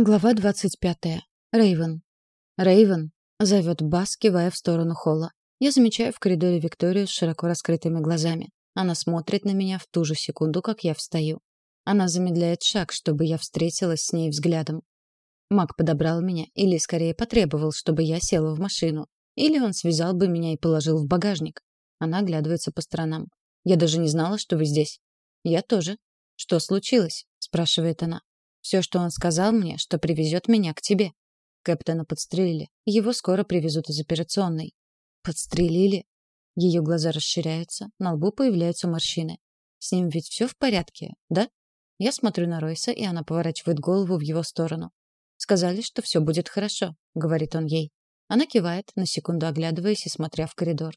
Глава двадцать пятая. Рейвен. Рейвен зовет Бас, кивая в сторону холла. Я замечаю в коридоре Викторию с широко раскрытыми глазами. Она смотрит на меня в ту же секунду, как я встаю. Она замедляет шаг, чтобы я встретилась с ней взглядом. Мак подобрал меня, или скорее потребовал, чтобы я села в машину. Или он связал бы меня и положил в багажник. Она оглядывается по сторонам. «Я даже не знала, что вы здесь». «Я тоже». «Что случилось?» — спрашивает она. Все, что он сказал мне, что привезет меня к тебе. Кэптена подстрелили. Его скоро привезут из операционной. Подстрелили? Ее глаза расширяются, на лбу появляются морщины. С ним ведь все в порядке, да? Я смотрю на Ройса, и она поворачивает голову в его сторону. «Сказали, что все будет хорошо», — говорит он ей. Она кивает, на секунду оглядываясь и смотря в коридор.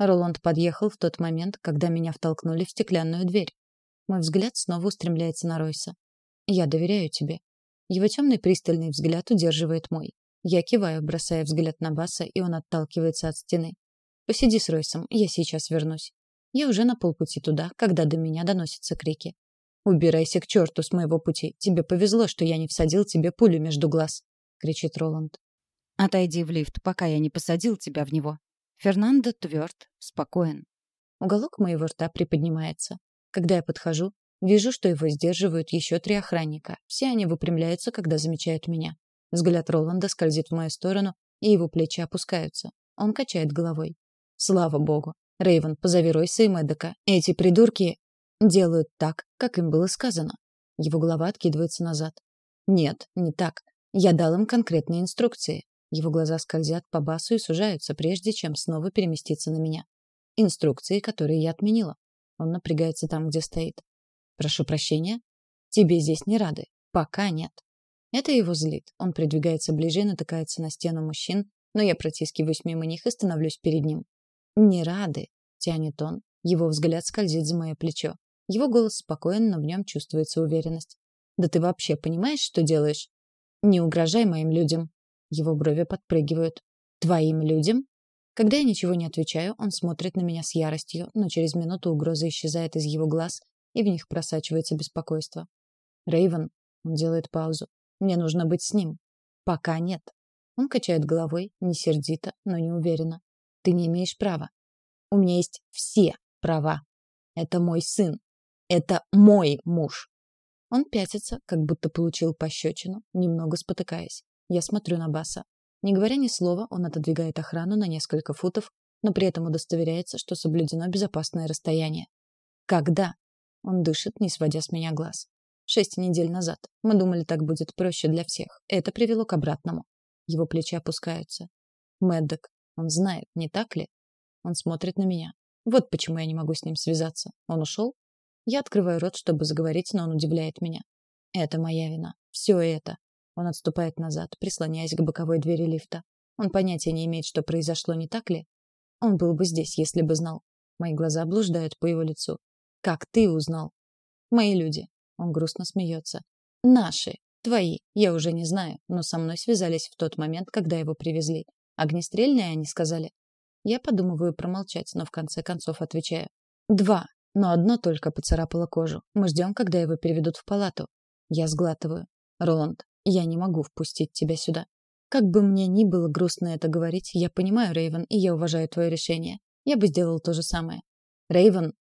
Роланд подъехал в тот момент, когда меня втолкнули в стеклянную дверь. Мой взгляд снова устремляется на Ройса. Я доверяю тебе. Его темный пристальный взгляд удерживает мой. Я киваю, бросая взгляд на Баса, и он отталкивается от стены. Посиди с Ройсом, я сейчас вернусь. Я уже на полпути туда, когда до меня доносятся крики. «Убирайся к черту с моего пути. Тебе повезло, что я не всадил тебе пулю между глаз», — кричит Роланд. «Отойди в лифт, пока я не посадил тебя в него». Фернандо тверд, спокоен. Уголок моего рта приподнимается. Когда я подхожу, Вижу, что его сдерживают еще три охранника. Все они выпрямляются, когда замечают меня. Взгляд Роланда скользит в мою сторону, и его плечи опускаются. Он качает головой. Слава богу. Рейвен, позови Ройса и Мэддека. Эти придурки делают так, как им было сказано. Его голова откидывается назад. Нет, не так. Я дал им конкретные инструкции. Его глаза скользят по басу и сужаются, прежде чем снова переместиться на меня. Инструкции, которые я отменила. Он напрягается там, где стоит. Прошу прощения. Тебе здесь не рады. Пока нет. Это его злит. Он придвигается ближе и натыкается на стену мужчин, но я протискиваюсь мимо них и становлюсь перед ним. «Не рады», — тянет он. Его взгляд скользит за мое плечо. Его голос спокоен, но в нем чувствуется уверенность. «Да ты вообще понимаешь, что делаешь?» «Не угрожай моим людям». Его брови подпрыгивают. «Твоим людям?» Когда я ничего не отвечаю, он смотрит на меня с яростью, но через минуту угроза исчезает из его глаз, и в них просачивается беспокойство. Рейвен, он делает паузу. Мне нужно быть с ним. Пока нет. Он качает головой, не сердито, но не уверенно. Ты не имеешь права. У меня есть все права. Это мой сын. Это мой муж. Он пятится, как будто получил пощечину, немного спотыкаясь. Я смотрю на Баса. Не говоря ни слова, он отодвигает охрану на несколько футов, но при этом удостоверяется, что соблюдено безопасное расстояние. Когда? Он дышит, не сводя с меня глаз. Шесть недель назад. Мы думали, так будет проще для всех. Это привело к обратному. Его плечи опускаются. Мэддок. Он знает, не так ли? Он смотрит на меня. Вот почему я не могу с ним связаться. Он ушел? Я открываю рот, чтобы заговорить, но он удивляет меня. Это моя вина. Все это. Он отступает назад, прислоняясь к боковой двери лифта. Он понятия не имеет, что произошло, не так ли? Он был бы здесь, если бы знал. Мои глаза блуждают по его лицу. Как ты узнал? Мои люди. Он грустно смеется. Наши. Твои. Я уже не знаю, но со мной связались в тот момент, когда его привезли. Огнестрельные они сказали. Я подумываю промолчать, но в конце концов отвечаю. Два. Но одно только поцарапало кожу. Мы ждем, когда его переведут в палату. Я сглатываю. Роланд, я не могу впустить тебя сюда. Как бы мне ни было грустно это говорить, я понимаю, Рейвен, и я уважаю твое решение. Я бы сделал то же самое. Рейвен,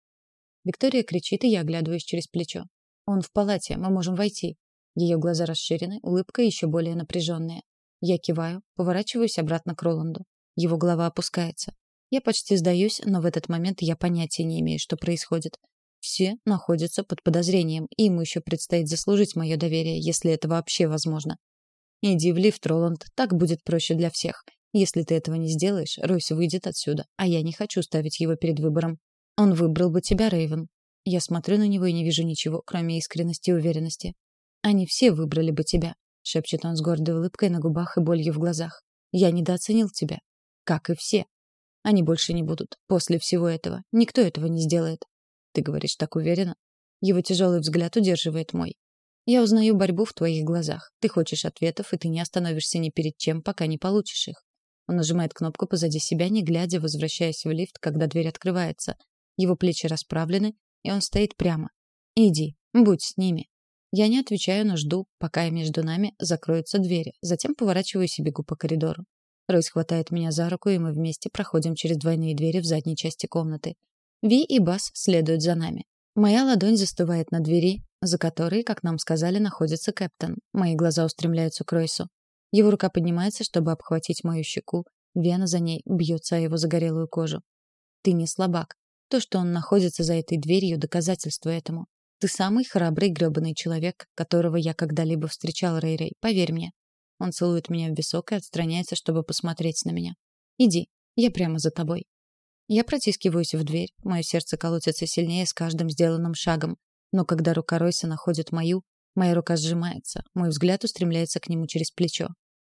Виктория кричит, и я оглядываюсь через плечо. «Он в палате, мы можем войти». Ее глаза расширены, улыбка еще более напряженная. Я киваю, поворачиваюсь обратно к Роланду. Его голова опускается. Я почти сдаюсь, но в этот момент я понятия не имею, что происходит. Все находятся под подозрением, и ему еще предстоит заслужить мое доверие, если это вообще возможно. Иди в лифт, Роланд, так будет проще для всех. Если ты этого не сделаешь, Ройс выйдет отсюда, а я не хочу ставить его перед выбором. Он выбрал бы тебя, Рейвен. Я смотрю на него и не вижу ничего, кроме искренности и уверенности. Они все выбрали бы тебя, шепчет он с гордой улыбкой на губах и болью в глазах. Я недооценил тебя, как и все. Они больше не будут. После всего этого никто этого не сделает. Ты говоришь так уверенно. Его тяжелый взгляд удерживает мой. Я узнаю борьбу в твоих глазах. Ты хочешь ответов, и ты не остановишься ни перед чем, пока не получишь их. Он нажимает кнопку позади себя, не глядя, возвращаясь в лифт, когда дверь открывается, его плечи расправлены, и он стоит прямо. Иди, будь с ними. Я не отвечаю, но жду, пока между нами закроются двери. Затем поворачиваюсь и бегу по коридору. Ройс хватает меня за руку, и мы вместе проходим через двойные двери в задней части комнаты. Ви и Бас следуют за нами. Моя ладонь застывает на двери, за которой, как нам сказали, находится Кэптон. Мои глаза устремляются к Ройсу. Его рука поднимается, чтобы обхватить мою щеку. Вена за ней бьется о его загорелую кожу. Ты не слабак. То, что он находится за этой дверью, доказательство этому. Ты самый храбрый грёбаный человек, которого я когда-либо встречал, Рэй-Рэй, поверь мне. Он целует меня в висок и отстраняется, чтобы посмотреть на меня. Иди, я прямо за тобой. Я протискиваюсь в дверь, мое сердце колотится сильнее с каждым сделанным шагом. Но когда рука Ройса находит мою, моя рука сжимается, мой взгляд устремляется к нему через плечо.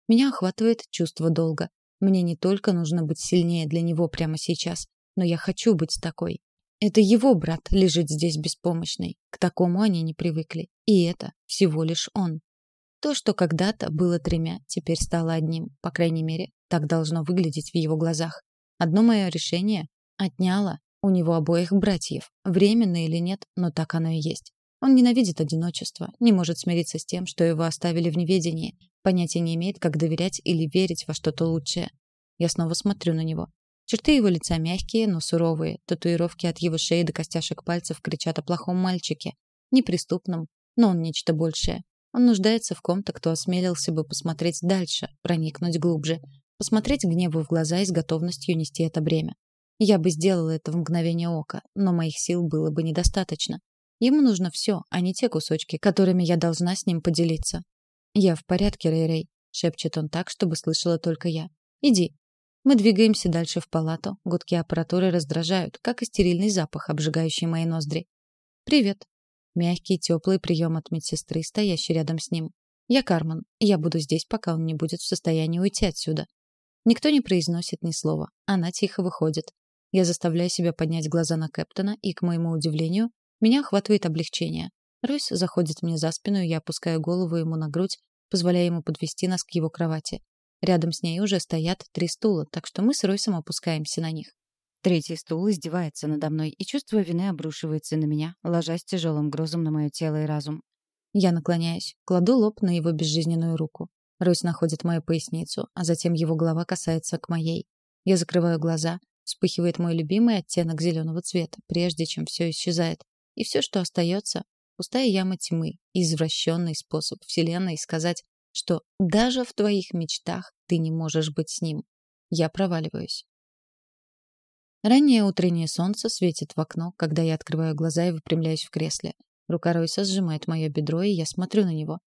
Меня охватывает чувство долга. Мне не только нужно быть сильнее для него прямо сейчас, но я хочу быть такой. Это его брат лежит здесь беспомощный. К такому они не привыкли. И это всего лишь он. То, что когда-то было тремя, теперь стало одним. По крайней мере, так должно выглядеть в его глазах. Одно мое решение отняло у него обоих братьев. Временно или нет, но так оно и есть. Он ненавидит одиночество, не может смириться с тем, что его оставили в неведении, понятия не имеет, как доверять или верить во что-то лучшее. Я снова смотрю на него. Черты его лица мягкие, но суровые. Татуировки от его шеи до костяшек пальцев кричат о плохом мальчике. Неприступном, но он нечто большее. Он нуждается в ком-то, кто осмелился бы посмотреть дальше, проникнуть глубже, посмотреть гневу в глаза и с готовностью нести это бремя. Я бы сделала это в мгновение ока, но моих сил было бы недостаточно. Ему нужно все, а не те кусочки, которыми я должна с ним поделиться. «Я в порядке, Рэй-Рэй», — шепчет он так, чтобы слышала только я. «Иди, мы двигаемся дальше в палату. Гудки аппаратуры раздражают, как и стерильный запах, обжигающий мои ноздри. «Привет». Мягкий, теплый прием от медсестры, стоящей рядом с ним. «Я Кармен. Я буду здесь, пока он не будет в состоянии уйти отсюда». Никто не произносит ни слова. Она тихо выходит. Я заставляю себя поднять глаза на Кэптона, и, к моему удивлению, меня охватывает облегчение. Ройс заходит мне за спину, и я опускаю голову ему на грудь, позволяя ему подвести нас к его кровати. Рядом с ней уже стоят три стула, так что мы с Ройсом опускаемся на них. Третий стул издевается надо мной, и чувство вины обрушивается на меня, ложась тяжелым грузом на мое тело и разум. Я наклоняюсь, кладу лоб на его безжизненную руку. Ройс находит мою поясницу, а затем его голова касается к моей. Я закрываю глаза, вспыхивает мой любимый оттенок зеленого цвета, прежде чем все исчезает. И все, что остается, пустая яма тьмы, извращенный способ Вселенной сказать что даже в твоих мечтах ты не можешь быть с ним. Я проваливаюсь. Раннее утреннее солнце светит в окно, когда я открываю глаза и выпрямляюсь в кресле. Рука Ройса сжимает мое бедро, и я смотрю на него.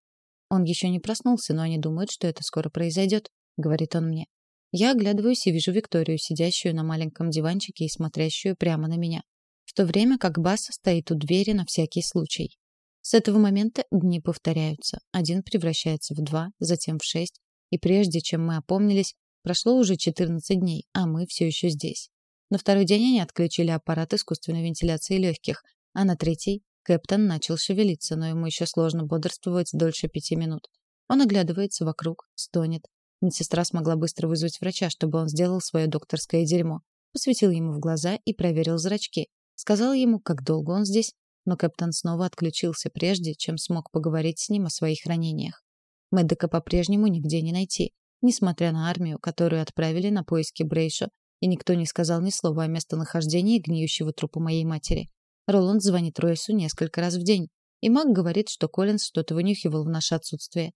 Он еще не проснулся, но они думают, что это скоро произойдет, говорит он мне. Я оглядываюсь и вижу Викторию, сидящую на маленьком диванчике и смотрящую прямо на меня. В то время как Бас стоит у двери на всякий случай. С этого момента дни повторяются. Один превращается в два, затем в шесть. И прежде чем мы опомнились, прошло уже 14 дней, а мы все еще здесь. На второй день они отключили аппарат искусственной вентиляции легких, а на третий Кэптон начал шевелиться, но ему еще сложно бодрствовать дольше пяти минут. Он оглядывается вокруг, стонет. Медсестра смогла быстро вызвать врача, чтобы он сделал свое докторское дерьмо. Посветил ему в глаза и проверил зрачки. Сказал ему, как долго он здесь, но капитан снова отключился прежде, чем смог поговорить с ним о своих ранениях. Мэддека по-прежнему нигде не найти, несмотря на армию, которую отправили на поиски Брейша, и никто не сказал ни слова о местонахождении гниющего трупа моей матери. Роланд звонит Ройсу несколько раз в день, и Мак говорит, что Коллинз что-то вынюхивал в наше отсутствие.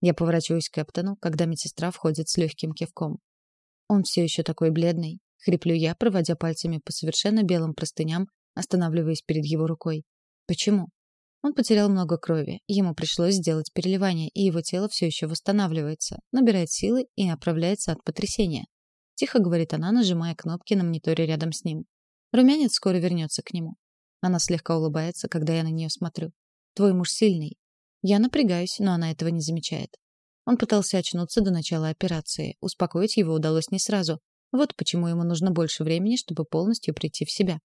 Я поворачиваюсь к Кэптону, когда медсестра входит с легким кивком. Он все еще такой бледный. Хриплю я, проводя пальцами по совершенно белым простыням, останавливаясь перед его рукой. Почему? Он потерял много крови, ему пришлось сделать переливание, и его тело все еще восстанавливается, набирает силы и оправляется от потрясения. Тихо говорит она, нажимая кнопки на мониторе рядом с ним. Румянец скоро вернется к нему. Она слегка улыбается, когда я на нее смотрю. Твой муж сильный. Я напрягаюсь, но она этого не замечает. Он пытался очнуться до начала операции. Успокоить его удалось не сразу. Вот почему ему нужно больше времени, чтобы полностью прийти в себя.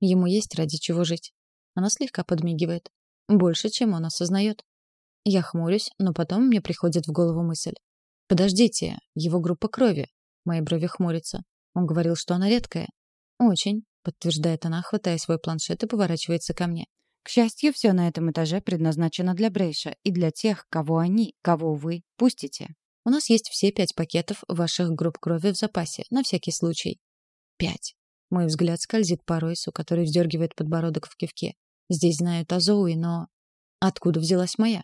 Ему есть ради чего жить. Она слегка подмигивает. Больше, чем он осознает. Я хмурюсь, но потом мне приходит в голову мысль. Подождите, его группа крови. Мои брови хмурятся. Он говорил, что она редкая. Очень, подтверждает она, хватая свой планшет и поворачивается ко мне. К счастью, все на этом этаже предназначено для Брейша и для тех, кого они, кого вы пустите. У нас есть все пять пакетов ваших групп крови в запасе, на всякий случай. Пять. Мой взгляд скользит по Ройсу, который вздергивает подбородок в кивке. Здесь знают о Зоуи, но... Откуда взялась моя?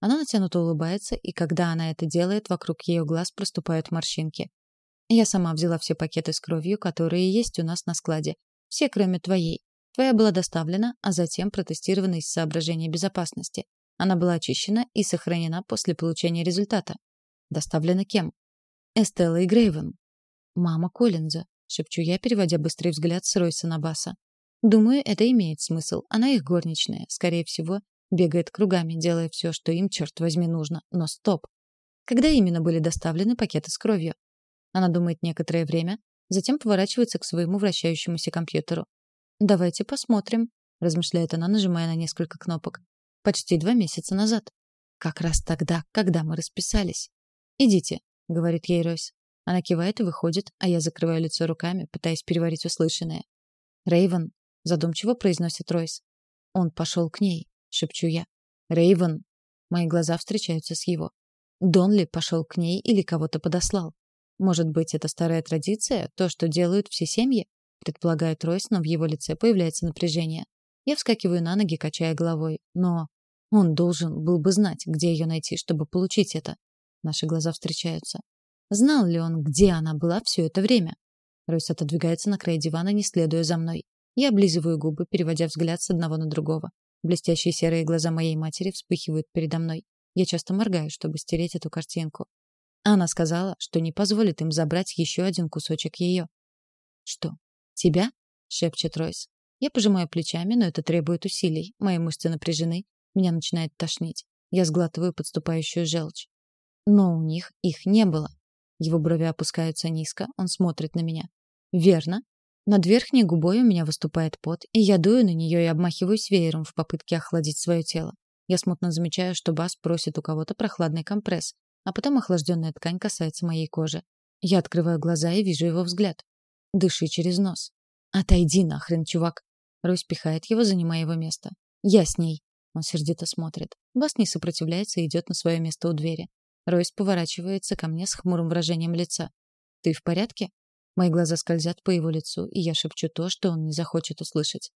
Она натянуто улыбается, и когда она это делает, вокруг ее глаз проступают морщинки. Я сама взяла все пакеты с кровью, которые есть у нас на складе. Все, кроме твоей. Твоя была доставлена, а затем протестирована из соображений безопасности. Она была очищена и сохранена после получения результата. Доставлена кем? Эстелла и Грейвен. Мама Коллинза, шепчу я, переводя быстрый взгляд с Ройса на Баса. Думаю, это имеет смысл. Она их горничная. Скорее всего, бегает кругами, делая все, что им, черт возьми, нужно. Но стоп. Когда именно были доставлены пакеты с кровью? Она думает некоторое время, затем поворачивается к своему вращающемуся компьютеру. «Давайте посмотрим», — размышляет она, нажимая на несколько кнопок. «Почти два месяца назад. Как раз тогда, когда мы расписались. Идите», — говорит ей Ройс. Она кивает и выходит, а я закрываю лицо руками, пытаясь переварить услышанное. Рейвен задумчиво произносит Ройс. Он пошел к ней, шепчу я. Рейвен. Мои глаза встречаются с его. Донли пошел к ней или кого-то подослал. Может быть, это старая традиция, то, что делают все семьи? Предполагает Ройс, но в его лице появляется напряжение. Я вскакиваю на ноги, качая головой. Но он должен был бы знать, где ее найти, чтобы получить это. Наши глаза встречаются. Знал ли он, где она была все это время? Ройс отодвигается на край дивана, не следуя за мной. Я облизываю губы, переводя взгляд с одного на другого. Блестящие серые глаза моей матери вспыхивают передо мной. Я часто моргаю, чтобы стереть эту картинку. Она сказала, что не позволит им забрать еще один кусочек ее. «Что, тебя?» — шепчет Ройс. Я пожимаю плечами, но это требует усилий. Мои мышцы напряжены. Меня начинает тошнить. Я сглатываю подступающую желчь. Но у них их не было. Его брови опускаются низко, он смотрит на меня. «Верно». Над верхней губой у меня выступает пот, и я дую на нее и обмахиваюсь веером в попытке охладить свое тело. Я смутно замечаю, что Бас просит у кого-то прохладный компресс, а потом охлажденная ткань касается моей кожи. Я открываю глаза и вижу его взгляд. Дыши через нос. Отойди нахрен, чувак. Ройс пихает его, занимая его место. Я с ней. Он сердито смотрит. Бас не сопротивляется и идет на свое место у двери. Ройс поворачивается ко мне с хмурым выражением лица. Ты в порядке? Мои глаза скользят по его лицу, и я шепчу то, что он не захочет услышать.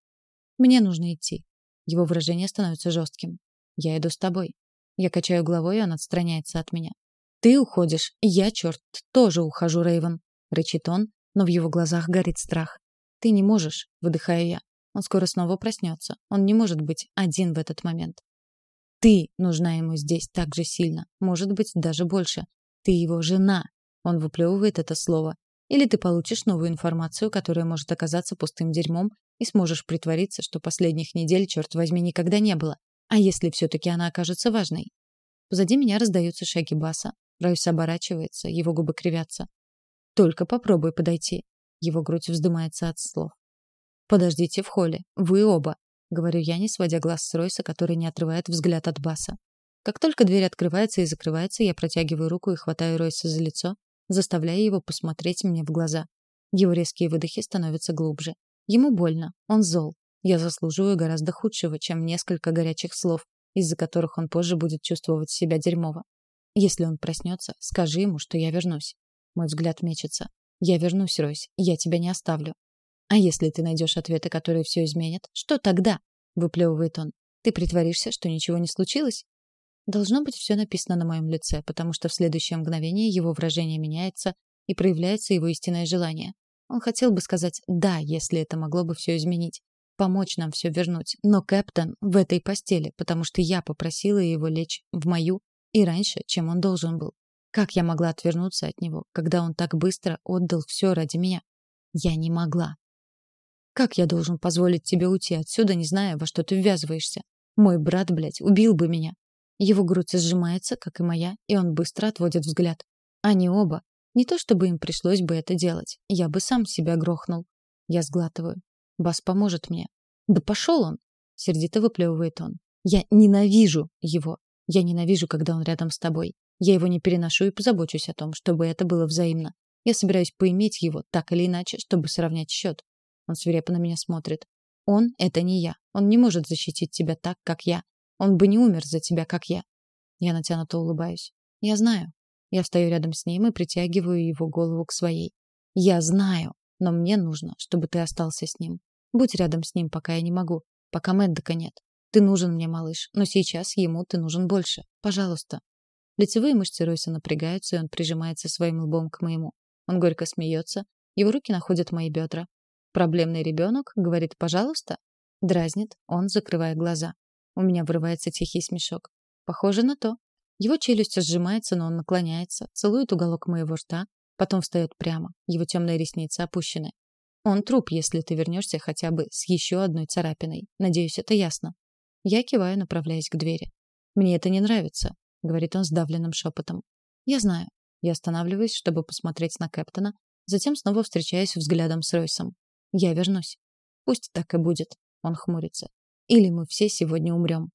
Мне нужно идти. Его выражение становится жестким. Я иду с тобой. Я качаю головой, и он отстраняется от меня. Ты уходишь, я, черт, тоже ухожу, Рейвен, рычит он, но в его глазах горит страх. Ты не можешь, выдыхаю я. Он скоро снова проснется. Он не может быть один в этот момент. Ты нужна ему здесь так же сильно, может быть, даже больше. Ты его жена. Он выплевывает это слово. Или ты получишь новую информацию, которая может оказаться пустым дерьмом, и сможешь притвориться, что последних недель, черт возьми, никогда не было. А если все таки она окажется важной? Позади меня раздаются шаги Баса, Ройс оборачивается, его губы кривятся. Только попробуй подойти. Его грудь вздымается от слов. Подождите в холле. Вы оба, говорю я, не сводя глаз с Ройса, который не отрывает взгляд от Баса. Как только дверь открывается и закрывается, я протягиваю руку и хватаю Ройса за лицо, заставляя его посмотреть мне в глаза. Его резкие выдохи становятся глубже. Ему больно, он зол. Я заслуживаю гораздо худшего, чем несколько горячих слов, из-за которых он позже будет чувствовать себя дерьмово. Если он проснется, скажи ему, что я вернусь. Мой взгляд мечется. Я вернусь, Ройс. Я тебя не оставлю. А если ты найдешь ответы, которые все изменят, что тогда? Выплевывает он. Ты притворишься, что ничего не случилось? Должно быть все написано на моем лице, потому что в следующее мгновение его выражение меняется и проявляется его истинное желание. Он хотел бы сказать «да», если это могло бы все изменить, помочь нам все вернуть. Но Кэптон в этой постели, потому что я попросила его лечь в мою и раньше, чем он должен был. Как я могла отвернуться от него, когда он так быстро отдал все ради меня? Я не могла. Как я должен позволить тебе уйти отсюда, не зная, во что ты ввязываешься? Мой брат, блядь, убил бы меня. Его грудь сжимается, как и моя, и он быстро отводит взгляд. Они оба. Не то чтобы им пришлось бы это делать. Я бы сам себя грохнул. Я сглатываю. Бас поможет мне. Да пошел он! Сердито выплевывает он. Я ненавижу его. Я ненавижу, когда он рядом с тобой. Я его не переношу и позабочусь о том, чтобы это было взаимно. Я собираюсь поиметь его так или иначе, чтобы сравнять счет. Он свирепо на меня смотрит. Он — это не я. Он не может защитить тебя так, как я. Он бы не умер за тебя, как я. Я натянуто улыбаюсь. Я знаю. Я встаю рядом с ним и притягиваю его голову к своей. Я знаю, но мне нужно, чтобы ты остался с ним. Будь рядом с ним, пока я не могу, пока Мэддока нет. Ты нужен мне, малыш, но сейчас ему ты нужен больше. Пожалуйста. Лицевые мышцы Ройса напрягаются, и он прижимается своим лбом к моему. Он горько смеется, его руки находят мои бедра. Проблемный ребенок говорит «пожалуйста». Дразнит, он закрывая глаза. У меня вырывается тихий смешок. Похоже на то. Его челюсть сжимается, но он наклоняется, целует уголок моего рта, потом встает прямо. Его темные ресницы опущены. Он труп, если ты вернешься хотя бы с еще одной царапиной. Надеюсь, это ясно. Я киваю, направляясь к двери. Мне это не нравится, говорит он сдавленным шепотом. Я знаю. Я останавливаюсь, чтобы посмотреть на Кэптона, затем снова встречаюсь взглядом с Ройсом. Я вернусь. Пусть так и будет. Он хмурится. Или мы все сегодня умрем.